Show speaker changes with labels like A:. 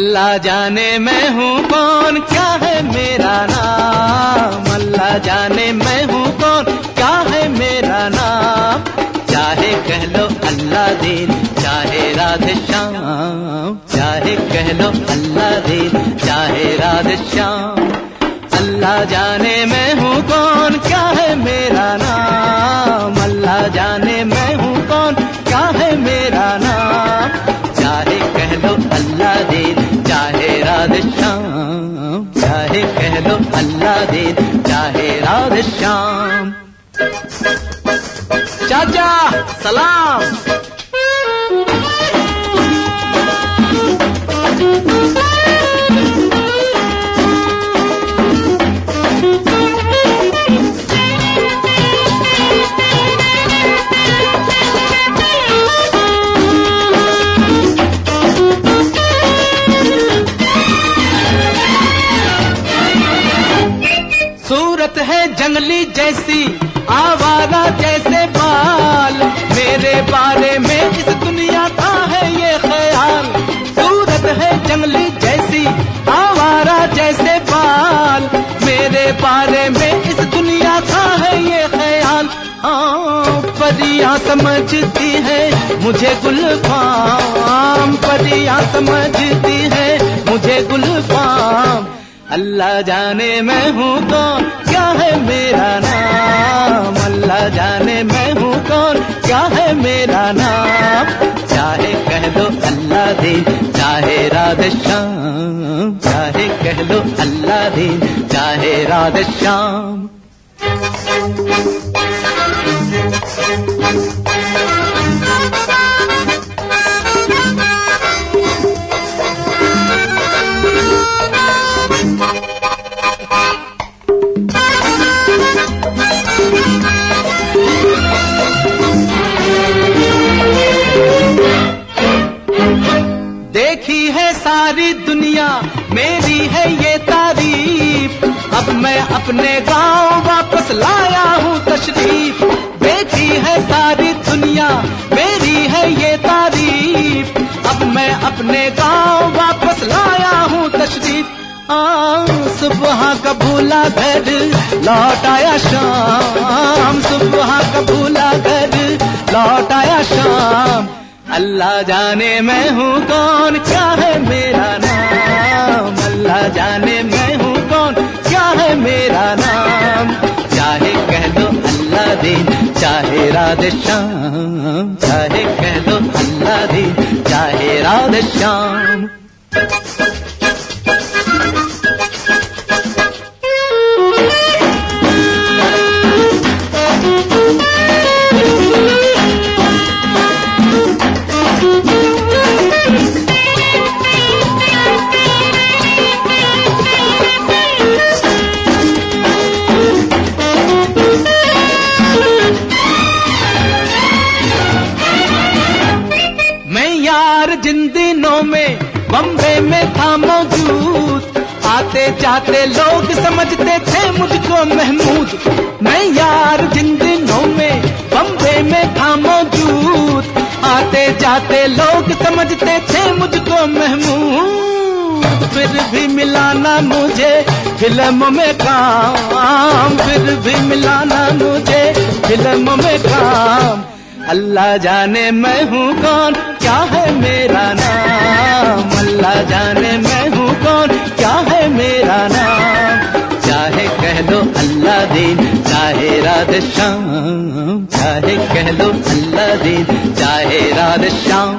A: अल्लाह जाने मैं हूँ कौन? क्या है मेरा नाम? अल्लाह जाने मैं हूँ कौन? क्या है मेरा नाम? चाहे कह लो अल्लाह दीन, चाहे राधे श्याम चाहे कह लो अल्लाह दीन, चाहे राधे श्याम अल्लाह जाने मैं हूँ कौन? क्या दीन चाहे राधे श्याम चाचा सलाम। है जंगली जैसी, आवारा जैसे बाल। मेरे बारे में इस दुनिया का है ये ख्याल। सूरत है जंगली जैसी, आवारा जैसे बाल। मेरे बारे में इस दुनिया का है ये ख्याल। परियाँ समझती है मुझे गुलफाम, परियाँ समझती अल्लाह जाने मैं हूँ कौन? क्या है मेरा नाम? अल्लाह जाने मैं हूँ कौन? क्या है मेरा नाम? चाहे कह दो अल्लाह दीन, चाहे राधे श्याम। चाहे कह दो अल्लाह दीन, चाहे राधे श्याम। देखी मैं अपने गाँव वापस लाया हूँ तशरीफ़। देखी है सारी दुनिया, मेरी है ये तारीफ़। अब मैं अपने गाँव वापस लाया हूँ तशरीफ़। सुबह का भूला घर, लौट आया शाम। सुबह का भूला घर, लौट आया शाम। अल्लाह जाने मैं हूँ कौन, क्या है मेरा नाम चाहे राधे श्याम चाहे कह दो अल्लाह दी चाहे राधे श्याम। जिन दिनों में बम्बे में था मौजूद, आते जाते लोग समझते थे मुझको महमूद। मैं यार जिन दिनों में बम्बे में था मौजूद, आते जाते लोग समझते थे मुझको महमूद। फिर भी मिलाना मुझे फ़िल्म में काम, फिर भी मिलाना मुझे फ़िल्म में काम। अल्लाह जाने मैं हूँ कौन? क्या है मेरा नाम? अल्लाह जाने मैं हूँ कौन? क्या है मेरा नाम? चाहे कह दो अल्लाह दीन, चाहे राधे श्याम चाहे कह दो अल्लाह दीन, चाहे राधे श्याम